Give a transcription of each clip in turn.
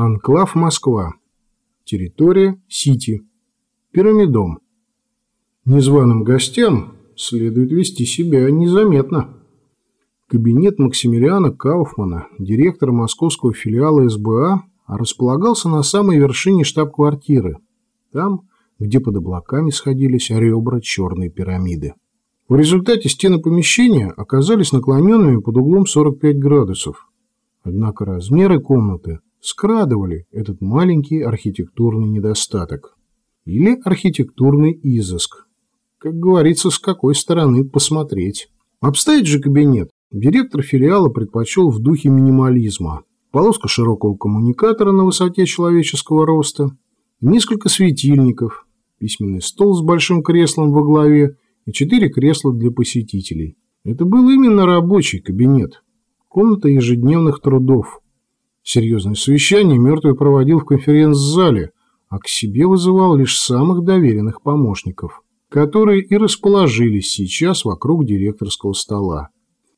Анклав Москва. Территория Сити. Пирамидом. Незваным гостям следует вести себя незаметно. Кабинет Максимилиана Кауфмана, директора московского филиала СБА, располагался на самой вершине штаб-квартиры, там, где под облаками сходились ребра черной пирамиды. В результате стены помещения оказались наклоненными под углом 45 градусов. Однако размеры комнаты скрадывали этот маленький архитектурный недостаток. Или архитектурный изыск. Как говорится, с какой стороны посмотреть. Обставить же кабинет директор филиала предпочел в духе минимализма. Полоска широкого коммуникатора на высоте человеческого роста, несколько светильников, письменный стол с большим креслом во главе и четыре кресла для посетителей. Это был именно рабочий кабинет, комната ежедневных трудов, Серьезное совещание мертвый проводил в конференц-зале, а к себе вызывал лишь самых доверенных помощников, которые и расположились сейчас вокруг директорского стола.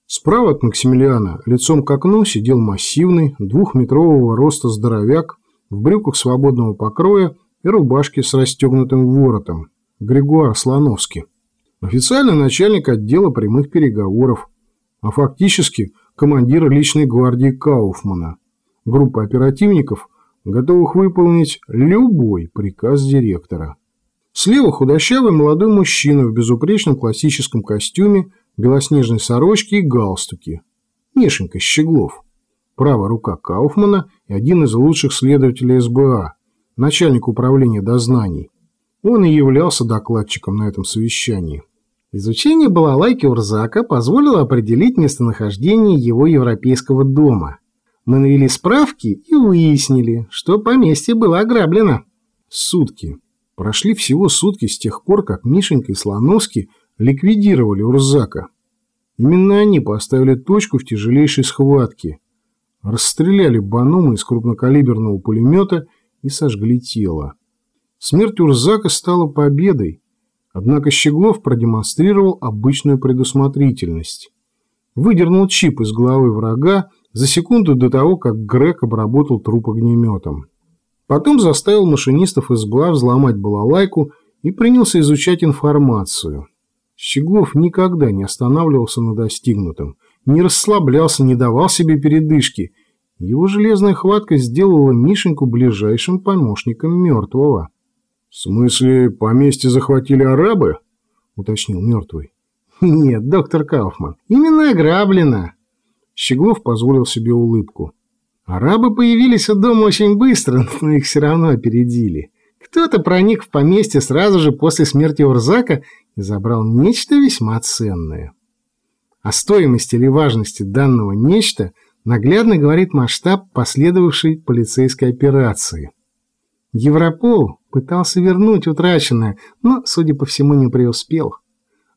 Справа от Максимилиана лицом к окну сидел массивный, двухметрового роста здоровяк в брюках свободного покроя и рубашке с расстегнутым воротом, Григуар Слоновский. Официально начальник отдела прямых переговоров, а фактически командир личной гвардии Кауфмана – группа оперативников, готовых выполнить любой приказ директора. Слева худощавый молодой мужчина в безупречном классическом костюме, белоснежной сорочке и галстуке. Мишенька Щеглов. Правая рука Кауфмана и один из лучших следователей СБА, начальник управления дознаний. Он и являлся докладчиком на этом совещании. Изучение балалайки Урзака позволило определить местонахождение его европейского дома – мы навели справки и выяснили, что поместье было ограблено. Сутки. Прошли всего сутки с тех пор, как Мишенька и Слоновский ликвидировали Урзака. Именно они поставили точку в тяжелейшей схватке. Расстреляли Банума из крупнокалиберного пулемета и сожгли тело. Смерть Урзака стала победой, однако Щеглов продемонстрировал обычную предусмотрительность. Выдернул чип из головы врага за секунду до того, как Грег обработал труп огнеметом. Потом заставил машинистов СБА взломать балалайку и принялся изучать информацию. Щеглов никогда не останавливался на достигнутом, не расслаблялся, не давал себе передышки. Его железная хватка сделала Мишеньку ближайшим помощником мертвого. «В смысле, поместье захватили арабы?» – уточнил мертвый. «Нет, доктор Кауфман, именно ограблено. Щеглов позволил себе улыбку. Арабы появились у дома очень быстро, но их все равно опередили. Кто-то проник в поместье сразу же после смерти Урзака и забрал нечто весьма ценное. О стоимости или важности данного нечто наглядно говорит масштаб последовавшей полицейской операции. Европол пытался вернуть утраченное, но, судя по всему, не преуспел.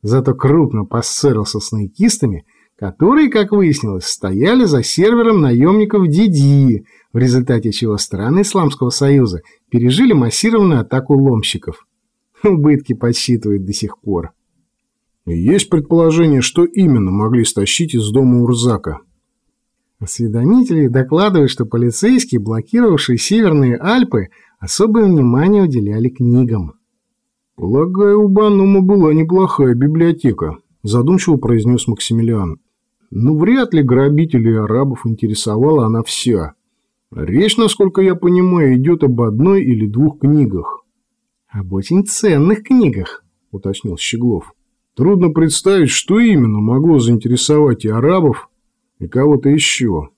Зато крупно поссорился с наикистами которые, как выяснилось, стояли за сервером наемников Дидии, в результате чего страны Исламского Союза пережили массированную атаку ломщиков. Убытки подсчитывают до сих пор. Есть предположение, что именно могли стащить из дома Урзака. Осведомители докладывают, что полицейские, блокировавшие Северные Альпы, особое внимание уделяли книгам. «Полагаю, у Банума была неплохая библиотека», – задумчиво произнес Максимилиан. Ну, вряд ли грабителей арабов интересовала она вся. Речь, насколько я понимаю, идет об одной или двух книгах. «Об очень ценных книгах», — уточнил Щеглов. Трудно представить, что именно могло заинтересовать и арабов, и кого-то еще.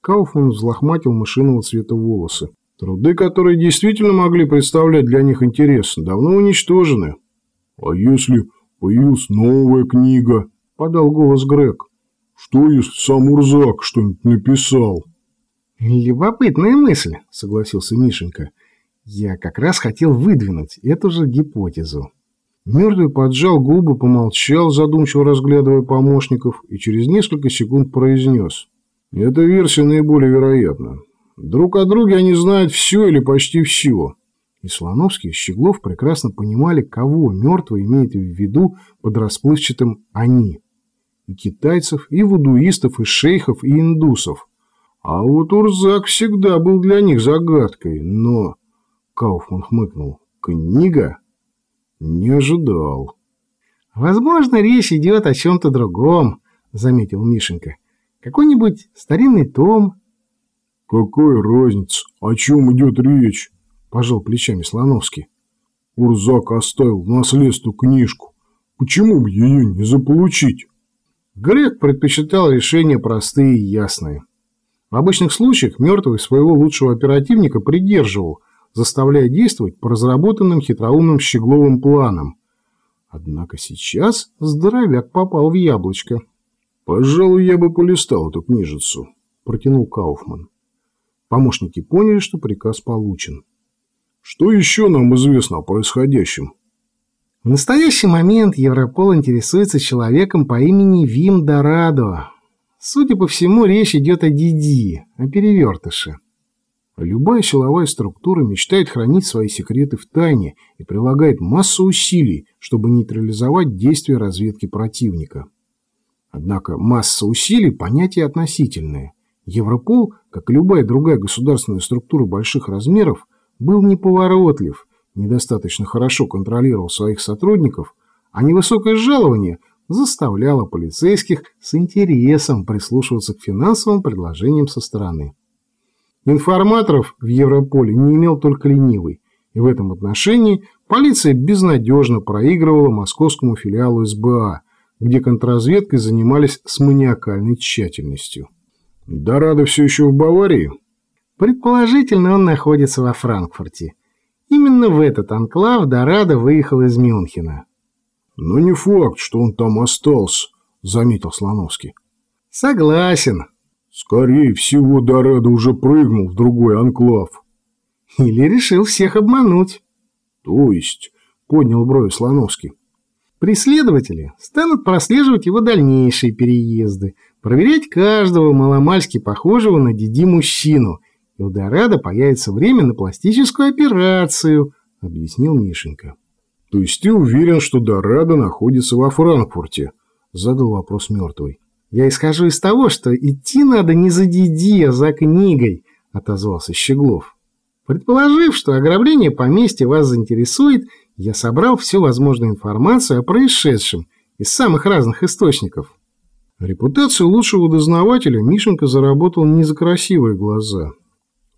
Кауфман взлохматил мышиного цвета волосы. Труды, которые действительно могли представлять для них интерес, давно уничтожены. «А если появилась новая книга?» – подал голос Грег. Что, если сам Урзак что-нибудь написал? Любопытная мысль, согласился Мишенька. Я как раз хотел выдвинуть эту же гипотезу. Мертвый поджал губы, помолчал, задумчиво разглядывая помощников, и через несколько секунд произнес. Эта версия наиболее вероятна. Друг о друге они знают все или почти все. И Слоновский и Щеглов прекрасно понимали, кого мертвый имеет в виду под расплывчатым «они» и китайцев, и вудуистов, и шейхов, и индусов. А вот Урзак всегда был для них загадкой, но... Кауфман хмыкнул. Книга? Не ожидал. Возможно, речь идет о чем-то другом, заметил Мишенька. Какой-нибудь старинный том. Какая разница, о чем идет речь? Пожал плечами Слоновский. Урзак оставил в наследство книжку. Почему бы ее не заполучить? Грек предпочитал решения простые и ясные. В обычных случаях мертвый своего лучшего оперативника придерживал, заставляя действовать по разработанным хитроумным щегловым планам. Однако сейчас здоровяк попал в яблочко. «Пожалуй, я бы полистал эту книжицу», – протянул Кауфман. Помощники поняли, что приказ получен. «Что еще нам известно о происходящем?» В настоящий момент Европол интересуется человеком по имени Вим Дорадо, Судя по всему, речь идет о Диди, о перевертыше. Любая силовая структура мечтает хранить свои секреты в тайне и прилагает массу усилий, чтобы нейтрализовать действия разведки противника. Однако масса усилий – понятие относительное. Европол, как и любая другая государственная структура больших размеров, был неповоротлив, недостаточно хорошо контролировал своих сотрудников, а невысокое жалование заставляла полицейских с интересом прислушиваться к финансовым предложениям со стороны. Информаторов в Европоле не имел только ленивый, и в этом отношении полиция безнадежно проигрывала московскому филиалу СБА, где контрразведкой занимались с маниакальной тщательностью. Дорадо все еще в Баварии? Предположительно, он находится во Франкфурте. Именно в этот анклав Дорадо выехал из Мюнхена. «Но не факт, что он там остался», — заметил Слоновский. «Согласен». «Скорее всего, Дорадо уже прыгнул в другой анклав». «Или решил всех обмануть». «То есть?» — поднял брови Слоновский. «Преследователи станут прослеживать его дальнейшие переезды, проверять каждого маломальски похожего на Диди мужчину, и у Дорадо появится время на пластическую операцию», — объяснил Мишенька. «То есть ты уверен, что Дорадо находится во Франкфурте?» – задал вопрос мертвый. «Я исхожу из того, что идти надо не за Диди, а за книгой», – отозвался Щеглов. «Предположив, что ограбление поместья вас заинтересует, я собрал всю возможную информацию о происшедшем из самых разных источников». Репутацию лучшего дознавателя Мишенко заработал не за красивые глаза.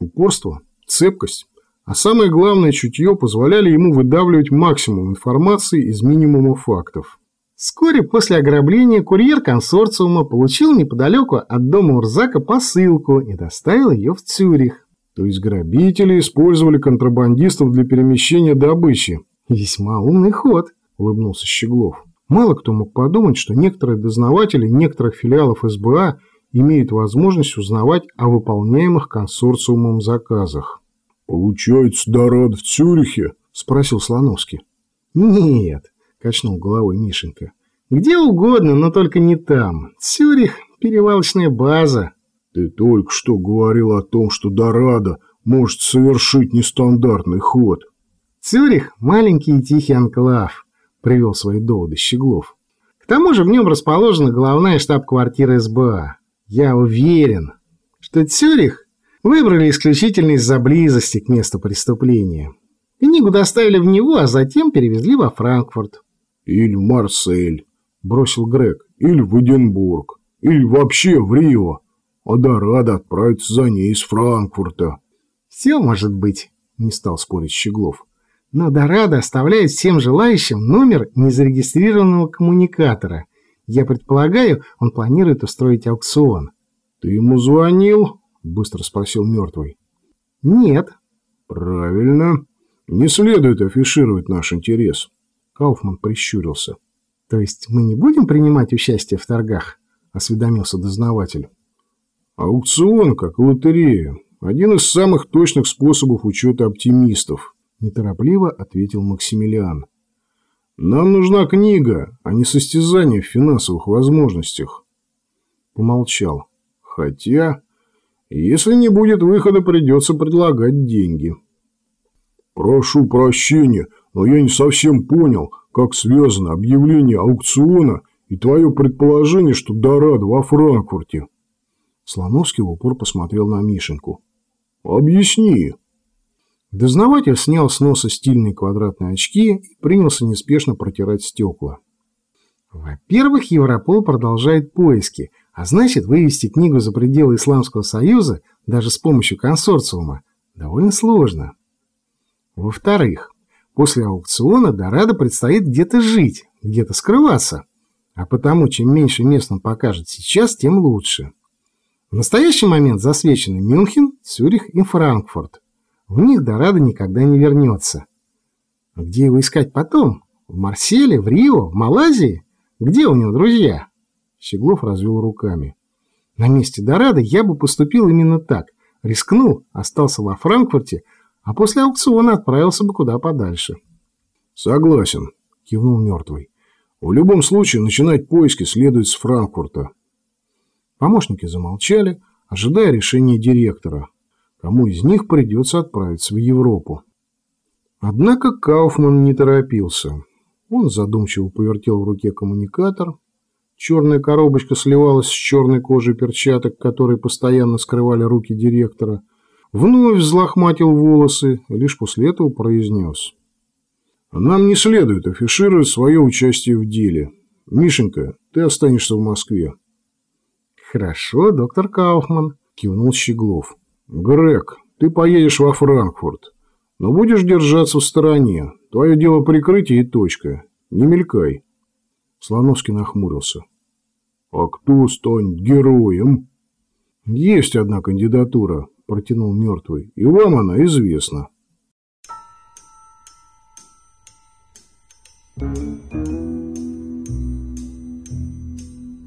Упорство, цепкость, а самое главное, чутье позволяли ему выдавливать максимум информации из минимума фактов. Вскоре после ограбления курьер консорциума получил неподалеку от дома Урзака посылку и доставил ее в Цюрих. То есть грабители использовали контрабандистов для перемещения добычи. Весьма умный ход, улыбнулся Щеглов. Мало кто мог подумать, что некоторые дознаватели некоторых филиалов СБА имеют возможность узнавать о выполняемых консорциумом заказах. «Получается, Дорад в Цюрихе?» – спросил Слоновский. «Нет», – качнул головой Мишенька. «Где угодно, но только не там. Цюрих – перевалочная база». «Ты только что говорил о том, что Дорадо может совершить нестандартный ход». «Цюрих – маленький и тихий анклав», – привел свои доводы Щеглов. «К тому же в нем расположена главная штаб-квартира СБА. Я уверен, что Цюрих Выбрали исключительно из-за близости к месту преступления. Книгу доставили в него, а затем перевезли во Франкфурт. «Или в Марсель», — бросил Грег, «или в Эдинбург, или вообще в Рио, а Дорадо отправится за ней из Франкфурта». «Все может быть», — не стал спорить Щеглов. «Но Дорадо оставляет всем желающим номер незарегистрированного коммуникатора. Я предполагаю, он планирует устроить аукцион». «Ты ему звонил?» – быстро спросил мертвый. «Нет». «Правильно. Не следует афишировать наш интерес». Кауфман прищурился. «То есть мы не будем принимать участие в торгах?» – осведомился дознаватель. «Аукцион, как лотерея, один из самых точных способов учета оптимистов», – неторопливо ответил Максимилиан. «Нам нужна книга, а не состязание в финансовых возможностях». Помолчал. «Хотя...» Если не будет выхода, придется предлагать деньги. Прошу прощения, но я не совсем понял, как связано объявление аукциона и твое предположение, что Дорад во Франкфурте. Слоновский в упор посмотрел на Мишеньку. «Объясни». Дознаватель снял с носа стильные квадратные очки и принялся неспешно протирать стекла. Во-первых, Европол продолжает поиски, а значит, вывести книгу за пределы Исламского Союза, даже с помощью консорциума, довольно сложно. Во-вторых, после аукциона Дорадо предстоит где-то жить, где-то скрываться, а потому чем меньше мест он покажет сейчас, тем лучше. В настоящий момент засвечены Мюнхен, Цюрих и Франкфурт. В них Дорадо никогда не вернется. А где его искать потом? В Марселе, в Рио, в Малайзии? Где у него друзья? Щеглов развел руками. На месте Дорадо я бы поступил именно так. Рискнул, остался во Франкфурте, а после аукциона отправился бы куда подальше. Согласен, кивнул мертвый. В любом случае начинать поиски следует с Франкфурта. Помощники замолчали, ожидая решения директора, кому из них придется отправиться в Европу. Однако Кауфман не торопился. Он задумчиво повертел в руке коммуникатор. Черная коробочка сливалась с черной кожей перчаток, которые постоянно скрывали руки директора. Вновь взлохматил волосы и лишь после этого произнес. «Нам не следует афишировать свое участие в деле. Мишенька, ты останешься в Москве. «Хорошо, доктор Кауфман», – кивнул Щеглов. «Грег, ты поедешь во Франкфурт, но будешь держаться в стороне. Твое дело прикрытие и точка. Не мелькай». Слоновский нахмурился. «А кто станет героем?» «Есть одна кандидатура», – протянул мертвый. «И вам она известна». Thank you.